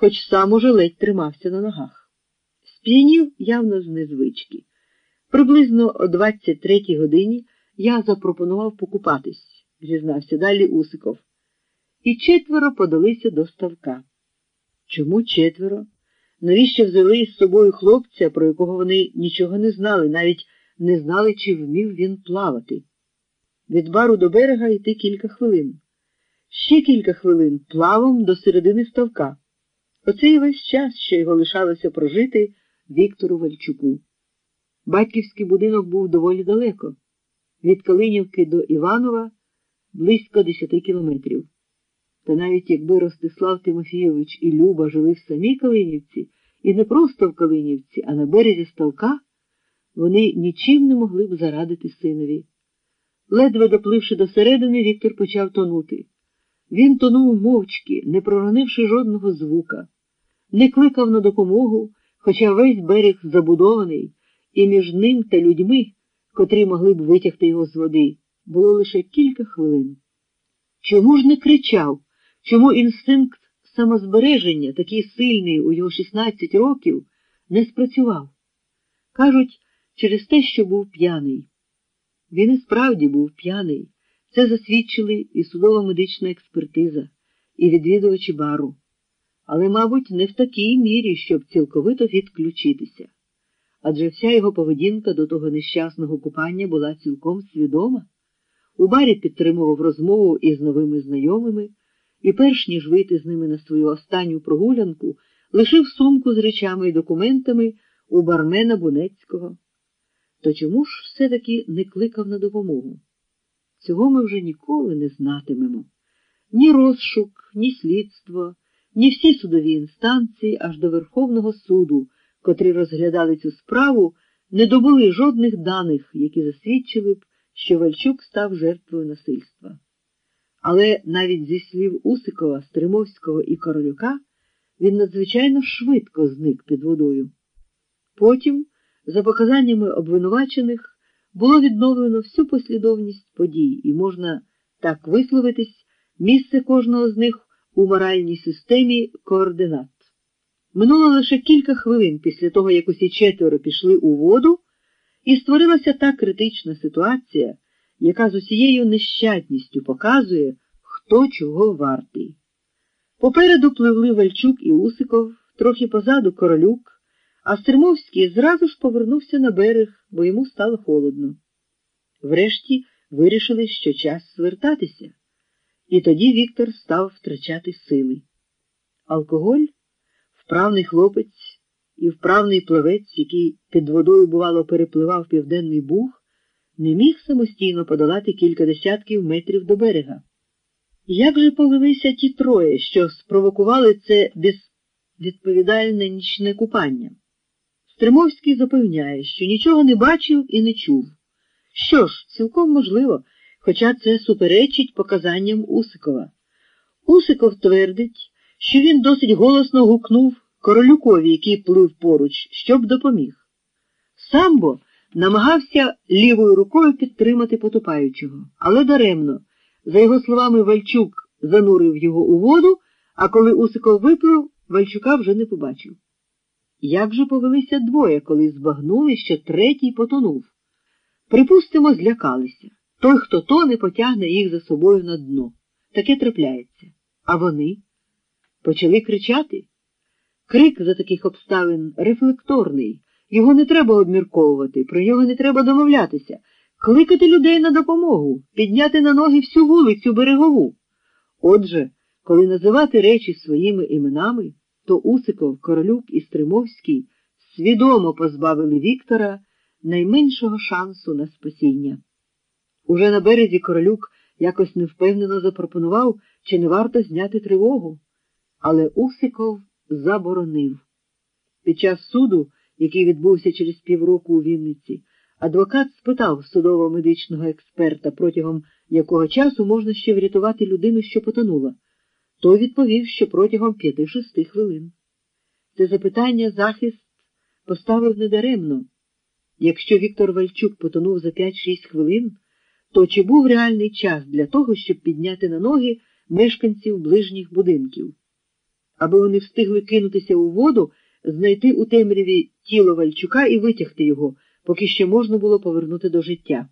хоч сам уже ледь тримався на ногах. Сп'янів явно з незвички. Приблизно о 23-й годині я запропонував покупатись, зізнався далі Усиков. І четверо подалися до ставка. Чому четверо? Навіщо взяли із собою хлопця, про якого вони нічого не знали, навіть не знали, чи вмів він плавати? Від бару до берега йти кілька хвилин. Ще кілька хвилин плавом до середини ставка. Оце і весь час, що його лишалося прожити Віктору Вальчуку. Батьківський будинок був доволі далеко, від Калинівки до Іванова близько десяти кілометрів. Та навіть якби Ростислав Тимофійович і Люба жили в самій Калинівці, і не просто в Калинівці, а на березі ставка, вони нічим не могли б зарадити синові. Ледве допливши до середини, Віктор почав тонути. Він тонув мовчки, не проронивши жодного звука, не кликав на допомогу, хоча весь берег забудований, і між ним та людьми, котрі могли б витягти його з води, було лише кілька хвилин. Чому ж не кричав? Чому інстинкт самозбереження, такий сильний у його 16 років, не спрацював? Кажуть, через те, що був п'яний. Він і справді був п'яний. Це засвідчили і судова медична експертиза, і відвідувачі бару. Але, мабуть, не в такій мірі, щоб цілковито відключитися. Адже вся його поведінка до того нещасного купання була цілком свідома. У барі підтримував розмову із новими знайомими і, перш ніж вийти з ними на свою останню прогулянку, лишив сумку з речами і документами у бармена Бунецького. То чому ж все-таки не кликав на допомогу? Цього ми вже ніколи не знатимемо. Ні розшук, ні слідство, ні всі судові інстанції аж до Верховного суду, котрі розглядали цю справу, не добули жодних даних, які засвідчили б, що Вальчук став жертвою насильства. Але навіть зі слів Усикова, Стримовського і Королюка він надзвичайно швидко зник під водою. Потім, за показаннями обвинувачених, було відновлено всю послідовність подій, і можна так висловитись, місце кожного з них у моральній системі координат. Минуло лише кілька хвилин після того, як усі четверо пішли у воду, і створилася та критична ситуація, яка з усією нещадністю показує, хто чого вартий. Попереду пливли Вальчук і Усиков, трохи позаду королюк, а Стримовський зразу ж повернувся на берег, бо йому стало холодно. Врешті вирішили, що час звертатися, і тоді Віктор став втрачати сили. Алкоголь, вправний хлопець і вправний плавець, який під водою, бувало, перепливав Південний Буг, не міг самостійно подолати кілька десятків метрів до берега. Як же повелися ті троє, що спровокували це безвідповідальне нічне купання? Стримовський запевняє, що нічого не бачив і не чув. Що ж, цілком можливо, хоча це суперечить показанням Усикова. Усиков твердить, що він досить голосно гукнув королюкові, який плив поруч, щоб допоміг. Самбо намагався лівою рукою підтримати потопаючого, але даремно. За його словами, Вальчук занурив його у воду, а коли Усиков виплив, Вальчука вже не побачив. Як же повелися двоє, коли збагнули, що третій потонув? Припустимо, злякалися. Той, хто тоне, потягне їх за собою на дно. Таке трапляється. А вони почали кричати. Крик за таких обставин рефлекторний. Його не треба обмірковувати, про нього не треба домовлятися, кликати людей на допомогу, підняти на ноги всю вулицю берегову. Отже, коли називати речі своїми іменами, то Усиков, Королюк і Стримовський свідомо позбавили Віктора найменшого шансу на спасіння. Уже на березі Королюк якось невпевнено запропонував, чи не варто зняти тривогу, але Усиков заборонив. Під час суду, який відбувся через півроку у Вінниці, адвокат спитав судово-медичного експерта, протягом якого часу можна ще врятувати людину, що потонула. Той відповів, що протягом п'яти-шести хвилин. Це запитання захист поставив недаремно. Якщо Віктор Вальчук потонув за 5-6 хвилин, то чи був реальний час для того, щоб підняти на ноги мешканців ближніх будинків? аби вони встигли кинутися у воду, знайти у темряві тіло Вальчука і витягти його, поки ще можна було повернути до життя.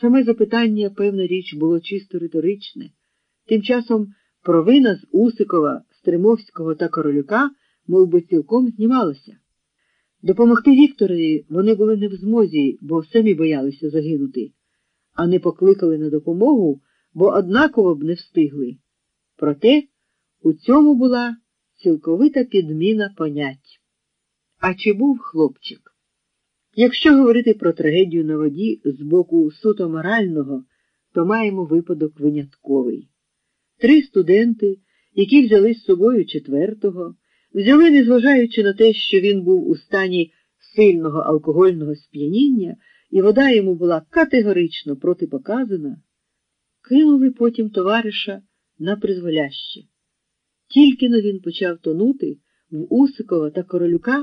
Саме запитання, певна річ, було чисто риторичне. Тим часом провина з Усикова, Стримовського та Королюка мов би, цілком знімалася. Допомогти Вікторові вони були не в змозі, бо самі боялися загинути, а не покликали на допомогу, бо однаково б не встигли. Проте у цьому була цілковита підміна понять. А чи був хлопчик? Якщо говорити про трагедію на воді з боку суто морального, то маємо випадок винятковий. Три студенти, які взяли з собою четвертого, взяли, незважаючи на те, що він був у стані сильного алкогольного сп'яніння, і вода йому була категорично протипоказана, кинули потім товариша на призволяще. Тільки но він почав тонути в Усикова та Королюка.